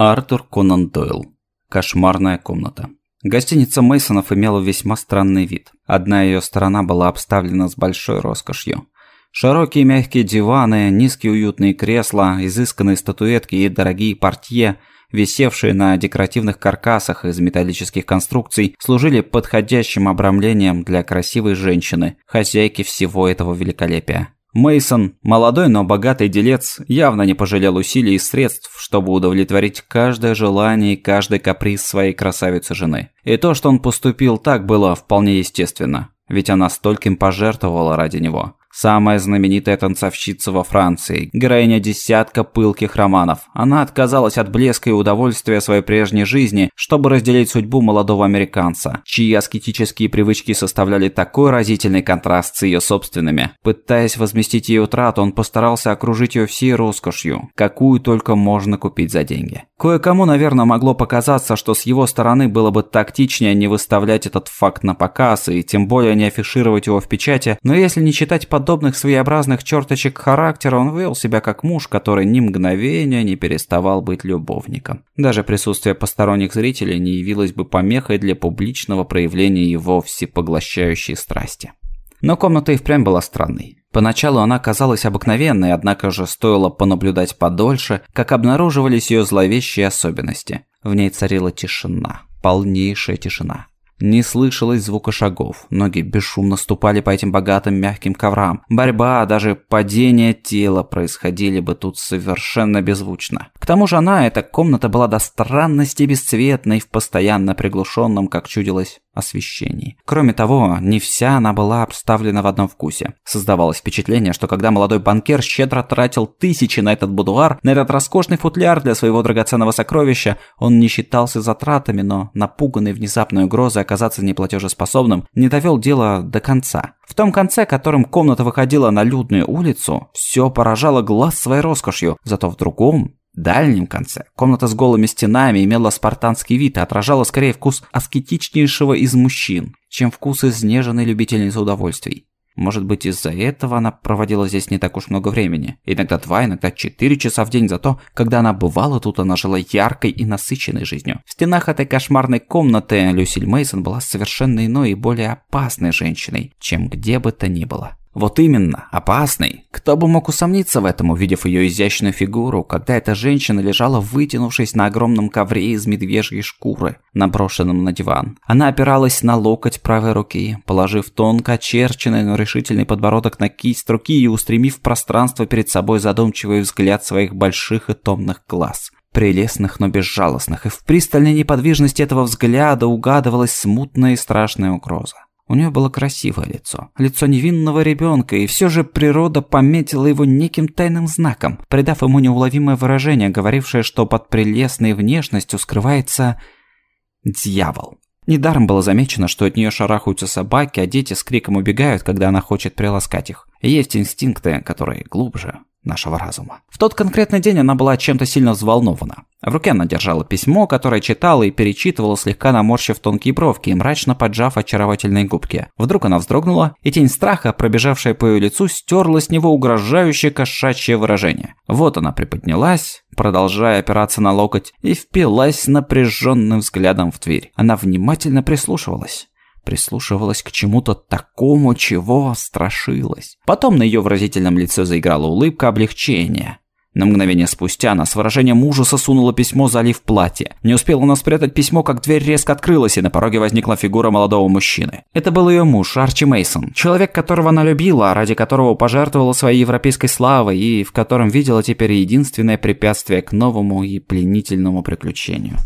Артур Конан Дойл. Кошмарная комната. Гостиница Мейсонов имела весьма странный вид. Одна ее сторона была обставлена с большой роскошью. Широкие мягкие диваны, низкие уютные кресла, изысканные статуэтки и дорогие портье, висевшие на декоративных каркасах из металлических конструкций, служили подходящим обрамлением для красивой женщины, хозяйки всего этого великолепия. Мейсон, молодой, но богатый делец, явно не пожалел усилий и средств, чтобы удовлетворить каждое желание и каждый каприз своей красавицы жены. И то, что он поступил так, было вполне естественно, ведь она стольким пожертвовала ради него. Самая знаменитая танцовщица во Франции, героиня десятка пылких романов. Она отказалась от блеска и удовольствия своей прежней жизни, чтобы разделить судьбу молодого американца, чьи аскетические привычки составляли такой разительный контраст с ее собственными. Пытаясь возместить ее утрату, он постарался окружить ее всей роскошью, какую только можно купить за деньги. Кое-кому, наверное, могло показаться, что с его стороны было бы тактичнее не выставлять этот факт на показ и тем более не афишировать его в печати, но если не читать под подобных своеобразных черточек характера он вел себя как муж, который ни мгновения не переставал быть любовником. Даже присутствие посторонних зрителей не явилось бы помехой для публичного проявления его всепоглощающей страсти. Но комната и впрямь была странной. Поначалу она казалась обыкновенной, однако же стоило понаблюдать подольше, как обнаруживались ее зловещие особенности. В ней царила тишина, полнейшая тишина. Не слышалось звука шагов, ноги бесшумно ступали по этим богатым мягким коврам. Борьба, даже падение тела происходили бы тут совершенно беззвучно. К тому же она, эта комната была до странности бесцветной в постоянно приглушенном, как чудилось, освещении. Кроме того, не вся она была обставлена в одном вкусе. Создавалось впечатление, что когда молодой банкир щедро тратил тысячи на этот будуар, на этот роскошный футляр для своего драгоценного сокровища, он не считался затратами, но, напуганный внезапной угрозой оказаться неплатежеспособным, не довел дело до конца. В том конце, которым комната выходила на людную улицу, все поражало глаз своей роскошью, зато в другом дальнем конце комната с голыми стенами имела спартанский вид и отражала скорее вкус аскетичнейшего из мужчин, чем вкус изнеженной любительницы удовольствий. Может быть, из-за этого она проводила здесь не так уж много времени. Иногда два, иногда четыре часа в день. Зато, когда она бывала тут, она жила яркой и насыщенной жизнью. В стенах этой кошмарной комнаты Люсиль Мейсон была совершенно иной и более опасной женщиной, чем где бы то ни было. Вот именно, опасный. Кто бы мог усомниться в этом, увидев ее изящную фигуру, когда эта женщина лежала, вытянувшись на огромном ковре из медвежьей шкуры, наброшенном на диван. Она опиралась на локоть правой руки, положив тонко очерченный, но решительный подбородок на кисть руки и устремив в пространство перед собой задумчивый взгляд своих больших и томных глаз прелестных, но безжалостных, и в пристальной неподвижности этого взгляда угадывалась смутная и страшная угроза. У нее было красивое лицо, лицо невинного ребенка, и все же природа пометила его неким тайным знаком, придав ему неуловимое выражение, говорившее, что под прелестной внешностью скрывается дьявол. Недаром было замечено, что от нее шарахаются собаки, а дети с криком убегают, когда она хочет приласкать их. есть инстинкты, которые глубже, нашего разума. В тот конкретный день она была чем-то сильно взволнована. В руке она держала письмо, которое читала и перечитывала, слегка наморщив тонкие бровки и мрачно поджав очаровательные губки. Вдруг она вздрогнула, и тень страха, пробежавшая по ее лицу, стерла с него угрожающее кошачье выражение. Вот она приподнялась, продолжая опираться на локоть, и впилась напряженным взглядом в дверь. Она внимательно прислушивалась прислушивалась к чему-то такому, чего страшилась. Потом на ее выразительном лице заиграла улыбка облегчения. На мгновение спустя она с выражением ужаса сунула письмо, залив платье. Не успела она спрятать письмо, как дверь резко открылась, и на пороге возникла фигура молодого мужчины. Это был ее муж, Арчи Мейсон, человек, которого она любила, ради которого пожертвовала своей европейской славой и в котором видела теперь единственное препятствие к новому и пленительному приключению.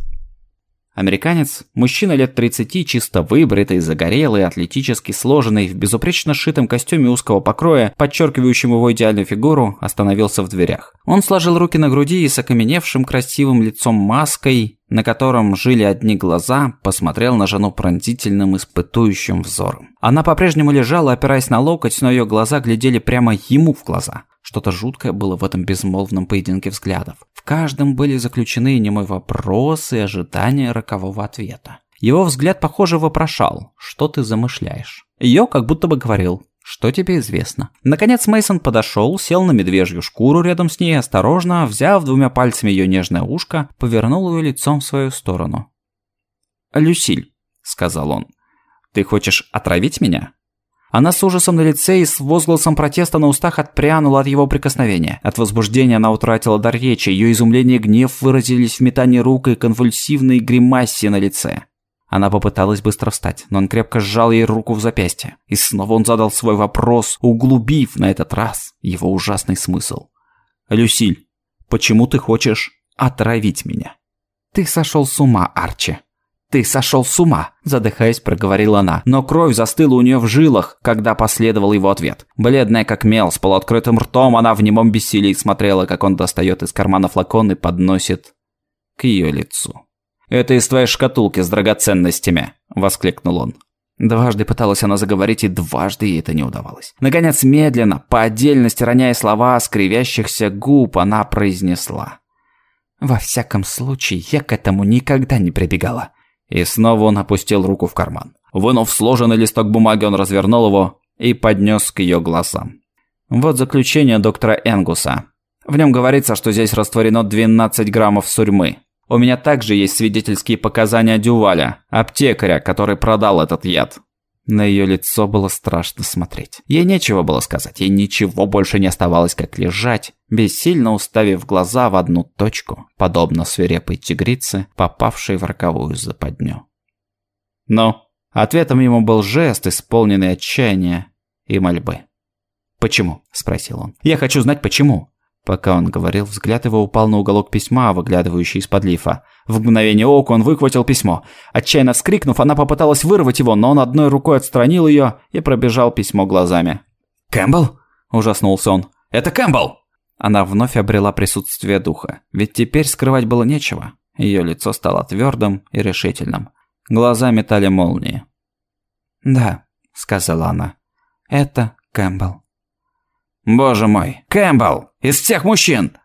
Американец, мужчина лет 30, чисто выбритый, загорелый, атлетически сложенный, в безупречно сшитом костюме узкого покроя, подчеркивающем его идеальную фигуру, остановился в дверях. Он сложил руки на груди и с окаменевшим красивым лицом маской, на котором жили одни глаза, посмотрел на жену пронзительным испытующим взором. Она по-прежнему лежала, опираясь на локоть, но ее глаза глядели прямо ему в глаза. Что-то жуткое было в этом безмолвном поединке взглядов. В каждом были заключены немой вопрос и ожидание рокового ответа. Его взгляд, похоже, вопрошал, что ты замышляешь. Ее как будто бы говорил, Что тебе известно? Наконец Мейсон подошел, сел на медвежью шкуру рядом с ней, осторожно, взяв двумя пальцами ее нежное ушко, повернул ее лицом в свою сторону. «Люсиль», — сказал он, — «ты хочешь отравить меня?» Она с ужасом на лице и с возгласом протеста на устах отпрянула от его прикосновения. От возбуждения она утратила дар речи, ее изумление и гнев выразились в метании рук и конвульсивной гримасе на лице. Она попыталась быстро встать, но он крепко сжал ей руку в запястье. И снова он задал свой вопрос, углубив на этот раз его ужасный смысл. «Люсиль, почему ты хочешь отравить меня?» «Ты сошел с ума, Арчи», «Ты сошел с ума!» – задыхаясь, проговорила она. Но кровь застыла у нее в жилах, когда последовал его ответ. Бледная как мел, с полуоткрытым ртом, она в немом бессилии смотрела, как он достает из кармана флакон и подносит к ее лицу. «Это из твоей шкатулки с драгоценностями!» – воскликнул он. Дважды пыталась она заговорить, и дважды ей это не удавалось. Наконец, медленно, по отдельности роняя слова с губ, она произнесла. «Во всяком случае, я к этому никогда не прибегала. И снова он опустил руку в карман. Вынув сложенный листок бумаги, он развернул его и поднес к ее глазам. Вот заключение доктора Энгуса. В нем говорится, что здесь растворено 12 граммов сурьмы. У меня также есть свидетельские показания Дюваля, аптекаря, который продал этот яд. На ее лицо было страшно смотреть. Ей нечего было сказать, ей ничего больше не оставалось, как лежать, бессильно уставив глаза в одну точку, подобно свирепой тигрице, попавшей в роковую западню. Но ответом ему был жест, исполненный отчаяния и мольбы. «Почему?» – спросил он. «Я хочу знать, почему». Пока он говорил, взгляд его упал на уголок письма, выглядывающий из-под лифа. В мгновение ока он выхватил письмо. Отчаянно вскрикнув, она попыталась вырвать его, но он одной рукой отстранил ее и пробежал письмо глазами. «Кэмпбелл?» – ужаснулся он. «Это Кэмпбелл!» Она вновь обрела присутствие духа. Ведь теперь скрывать было нечего. Ее лицо стало твердым и решительным. Глаза метали молнии. «Да», – сказала она. «Это Кэмпбелл». «Боже мой! Кэмпбелл! Из всех мужчин!»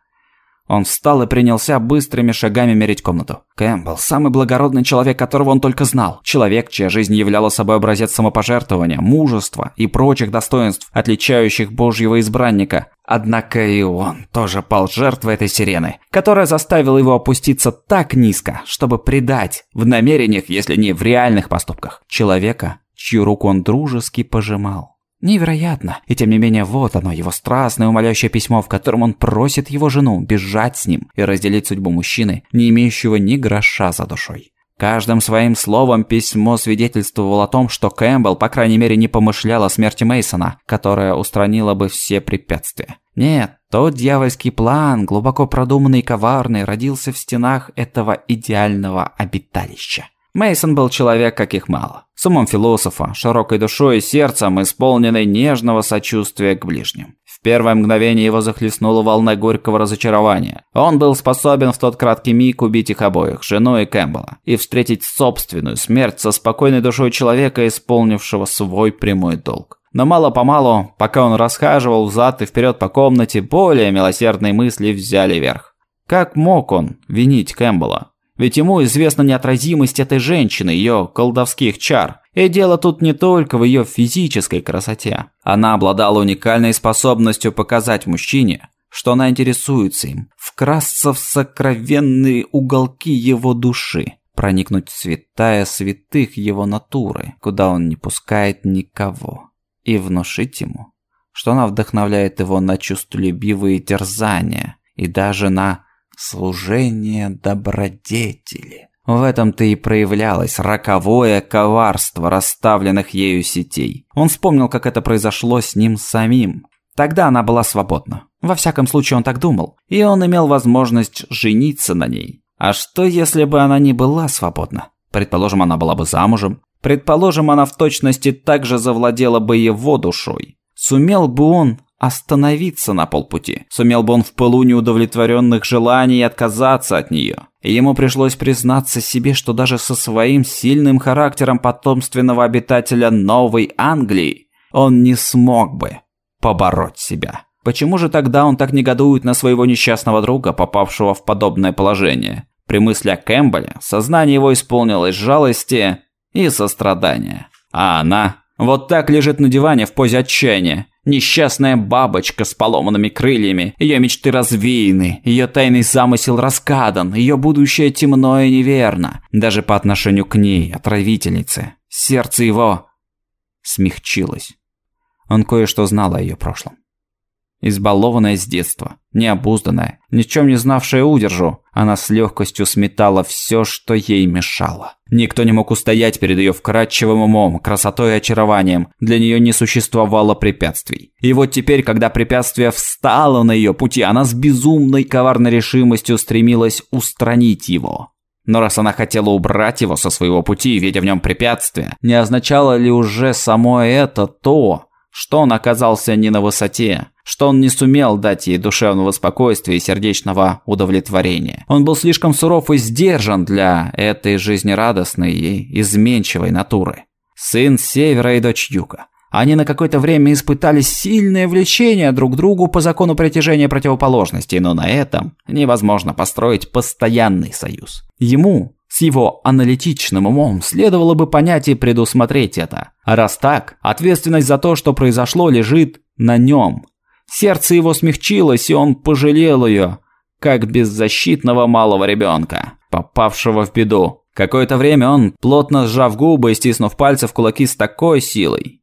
Он встал и принялся быстрыми шагами мерить комнату. Кэмпбелл – самый благородный человек, которого он только знал. Человек, чья жизнь являла собой образец самопожертвования, мужества и прочих достоинств, отличающих божьего избранника. Однако и он тоже пал жертвой этой сирены, которая заставила его опуститься так низко, чтобы предать, в намерениях, если не в реальных поступках, человека, чью руку он дружески пожимал. Невероятно. И тем не менее, вот оно, его страстное умоляющее письмо, в котором он просит его жену бежать с ним и разделить судьбу мужчины, не имеющего ни гроша за душой. Каждым своим словом письмо свидетельствовало о том, что Кэмпбелл, по крайней мере, не помышлял о смерти Мейсона, которая устранила бы все препятствия. Нет, тот дьявольский план, глубоко продуманный и коварный, родился в стенах этого идеального обиталища. Мейсон был человек, каких мало. С умом философа, широкой душой и сердцем, исполненной нежного сочувствия к ближним. В первое мгновение его захлестнула волна горького разочарования. Он был способен в тот краткий миг убить их обоих, жену и Кэмпбелла, и встретить собственную смерть со спокойной душой человека, исполнившего свой прямой долг. Но мало-помалу, пока он расхаживал взад и вперед по комнате, более милосердные мысли взяли верх. Как мог он винить Кэмпбелла? Ведь ему известна неотразимость этой женщины, ее колдовских чар. И дело тут не только в ее физической красоте. Она обладала уникальной способностью показать мужчине, что она интересуется им, вкрасться в сокровенные уголки его души, проникнуть в святая святых его натуры, куда он не пускает никого, и внушить ему, что она вдохновляет его на чувстволюбивые терзания и даже на служение добродетели. В этом-то и проявлялось роковое коварство расставленных ею сетей. Он вспомнил, как это произошло с ним самим. Тогда она была свободна. Во всяком случае, он так думал. И он имел возможность жениться на ней. А что, если бы она не была свободна? Предположим, она была бы замужем. Предположим, она в точности также завладела бы его душой. Сумел бы он остановиться на полпути. Сумел бы он в пылу неудовлетворенных желаний отказаться от нее. Ему пришлось признаться себе, что даже со своим сильным характером потомственного обитателя Новой Англии он не смог бы побороть себя. Почему же тогда он так негодует на своего несчастного друга, попавшего в подобное положение? При мысли о Кэмпбелле сознание его исполнилось жалости и сострадания. А она Вот так лежит на диване в позе отчаяния. Несчастная бабочка с поломанными крыльями. Ее мечты развеяны, ее тайный замысел раскадан, ее будущее темно и неверно. Даже по отношению к ней, отравительнице. Сердце его смягчилось. Он кое-что знал о ее прошлом. Избалованная с детства, необузданная, ни в чем не знавшая удержу, она с легкостью сметала все, что ей мешало. Никто не мог устоять перед ее вкрадчивым умом, красотой и очарованием. Для нее не существовало препятствий. И вот теперь, когда препятствие встало на ее пути, она с безумной коварной решимостью стремилась устранить его. Но раз она хотела убрать его со своего пути, видя в нем препятствие, не означало ли уже само это то, что он оказался не на высоте, что он не сумел дать ей душевного спокойствия и сердечного удовлетворения. Он был слишком суров и сдержан для этой жизнерадостной и изменчивой натуры. Сын севера и дочь юга. Они на какое-то время испытали сильное влечение друг к другу по закону притяжения противоположностей, но на этом невозможно построить постоянный союз. Ему, с его аналитичным умом следовало бы понять и предусмотреть это. А раз так, ответственность за то, что произошло, лежит на нем. Сердце его смягчилось, и он пожалел ее, как беззащитного малого ребенка, попавшего в беду. Какое-то время он, плотно сжав губы и стиснув пальцы в кулаки с такой силой,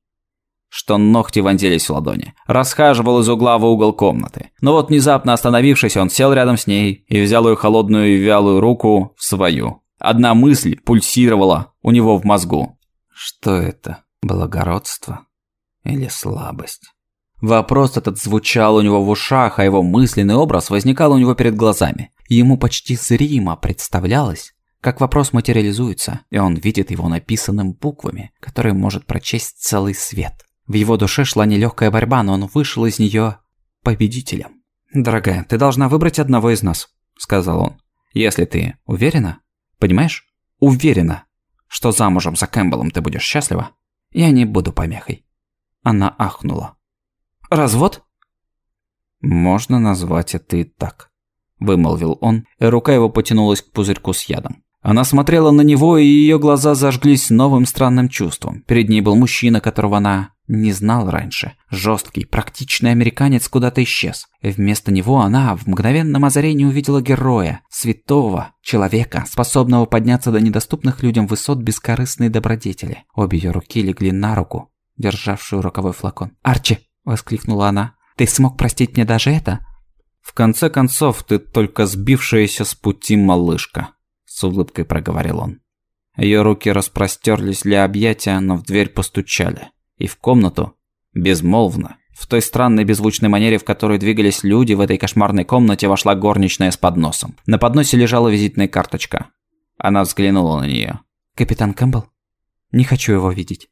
что ногти вонзились в ладони. Расхаживал из угла в угол комнаты. Но вот внезапно остановившись, он сел рядом с ней и взял ее холодную и вялую руку в свою. Одна мысль пульсировала у него в мозгу. Что это? Благородство или слабость? Вопрос этот звучал у него в ушах, а его мысленный образ возникал у него перед глазами. Ему почти зримо представлялось, как вопрос материализуется, и он видит его написанным буквами, которые может прочесть целый свет. В его душе шла нелегкая борьба, но он вышел из нее победителем. «Дорогая, ты должна выбрать одного из нас», – сказал он. «Если ты уверена, Понимаешь? Уверена, что замужем за Кэмпбеллом ты будешь счастлива. Я не буду помехой. Она ахнула. Развод? Можно назвать это и так. Вымолвил он, и рука его потянулась к пузырьку с ядом. Она смотрела на него, и ее глаза зажглись новым странным чувством. Перед ней был мужчина, которого она не знал раньше. Жесткий, практичный американец куда-то исчез. Вместо него она в мгновенном озарении увидела героя, святого, человека, способного подняться до недоступных людям высот бескорыстной добродетели. Обе ее руки легли на руку, державшую роковой флакон. «Арчи!» – воскликнула она. «Ты смог простить мне даже это?» «В конце концов, ты только сбившаяся с пути малышка», – с улыбкой проговорил он. Ее руки распростерлись для объятия, но в дверь постучали и в комнату, безмолвно, в той странной беззвучной манере, в которой двигались люди в этой кошмарной комнате, вошла горничная с подносом. На подносе лежала визитная карточка. Она взглянула на нее. «Капитан Кэмпбелл? Не хочу его видеть».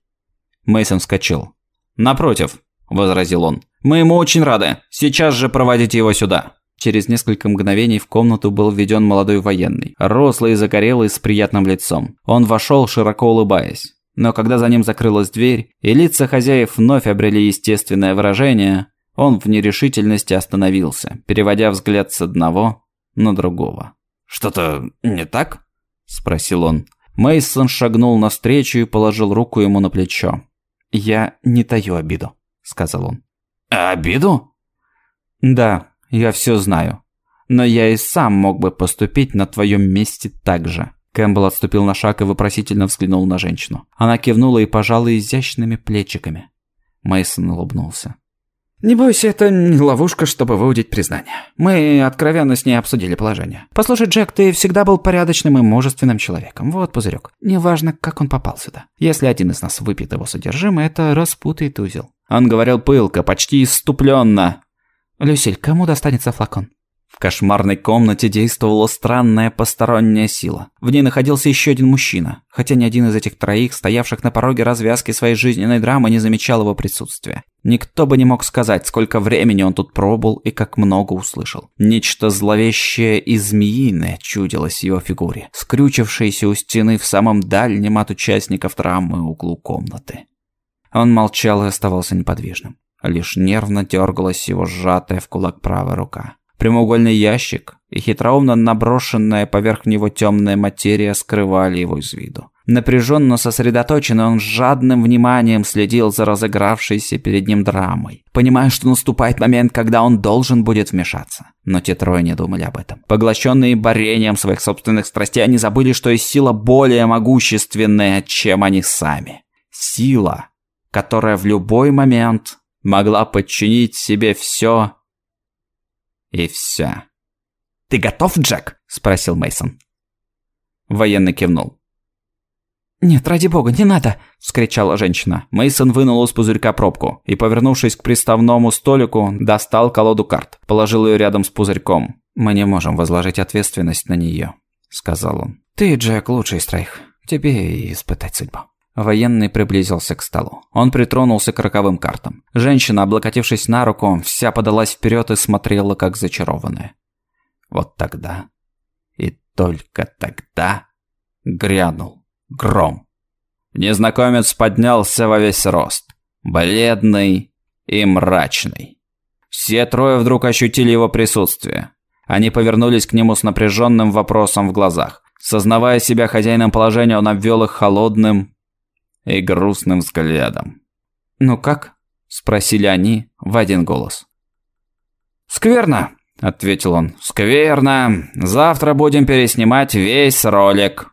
Мейсон вскочил. «Напротив», – возразил он. «Мы ему очень рады. Сейчас же проводите его сюда». Через несколько мгновений в комнату был введен молодой военный, рослый и загорелый с приятным лицом. Он вошел, широко улыбаясь. Но когда за ним закрылась дверь, и лица хозяев вновь обрели естественное выражение, он в нерешительности остановился, переводя взгляд с одного на другого. «Что-то не так?» – спросил он. Мейсон шагнул навстречу и положил руку ему на плечо. «Я не таю обиду», – сказал он. «Обиду?» «Да, я все знаю. Но я и сам мог бы поступить на твоем месте так же». Кэмпбелл отступил на шаг и вопросительно взглянул на женщину. Она кивнула и пожала изящными плечиками. Мейсон улыбнулся. «Не бойся, это не ловушка, чтобы выудить признание. Мы откровенно с ней обсудили положение. Послушай, Джек, ты всегда был порядочным и мужественным человеком. Вот пузырек. Неважно, как он попал сюда. Если один из нас выпьет его содержимое, это распутает узел». Он говорил пылко, почти иступленно. «Люсиль, кому достанется флакон?» В кошмарной комнате действовала странная посторонняя сила. В ней находился еще один мужчина, хотя ни один из этих троих, стоявших на пороге развязки своей жизненной драмы, не замечал его присутствия. Никто бы не мог сказать, сколько времени он тут пробыл и как много услышал. Нечто зловещее и змеиное чудилось его фигуре, скрючившееся у стены в самом дальнем от участников драмы углу комнаты. Он молчал и оставался неподвижным. Лишь нервно дергалась его сжатая в кулак правая рука. Прямоугольный ящик и хитроумно наброшенная поверх него темная материя скрывали его из виду. Напряженно сосредоточенный, он с жадным вниманием следил за разыгравшейся перед ним драмой, понимая, что наступает момент, когда он должен будет вмешаться. Но те трое не думали об этом. Поглощенные борением своих собственных страстей, они забыли, что есть сила более могущественная, чем они сами. Сила, которая в любой момент могла подчинить себе все и вся. «Ты готов, Джек?» – спросил Мейсон. Военный кивнул. «Нет, ради бога, не надо!» – вскричала женщина. Мейсон вынул из пузырька пробку и, повернувшись к приставному столику, достал колоду карт. Положил ее рядом с пузырьком. «Мы не можем возложить ответственность на нее», – сказал он. «Ты, Джек, лучший троих. Тебе и испытать судьбу». Военный приблизился к столу. Он притронулся к роковым картам. Женщина, облокотившись на руку, вся подалась вперед и смотрела, как зачарованная. Вот тогда и только тогда грянул гром. Незнакомец поднялся во весь рост, бледный и мрачный. Все трое вдруг ощутили его присутствие. Они повернулись к нему с напряженным вопросом в глазах. Сознавая себя хозяином положения, он обвел их холодным и грустным взглядом. «Ну как?» – спросили они в один голос. «Скверно», – ответил он. «Скверно. Завтра будем переснимать весь ролик».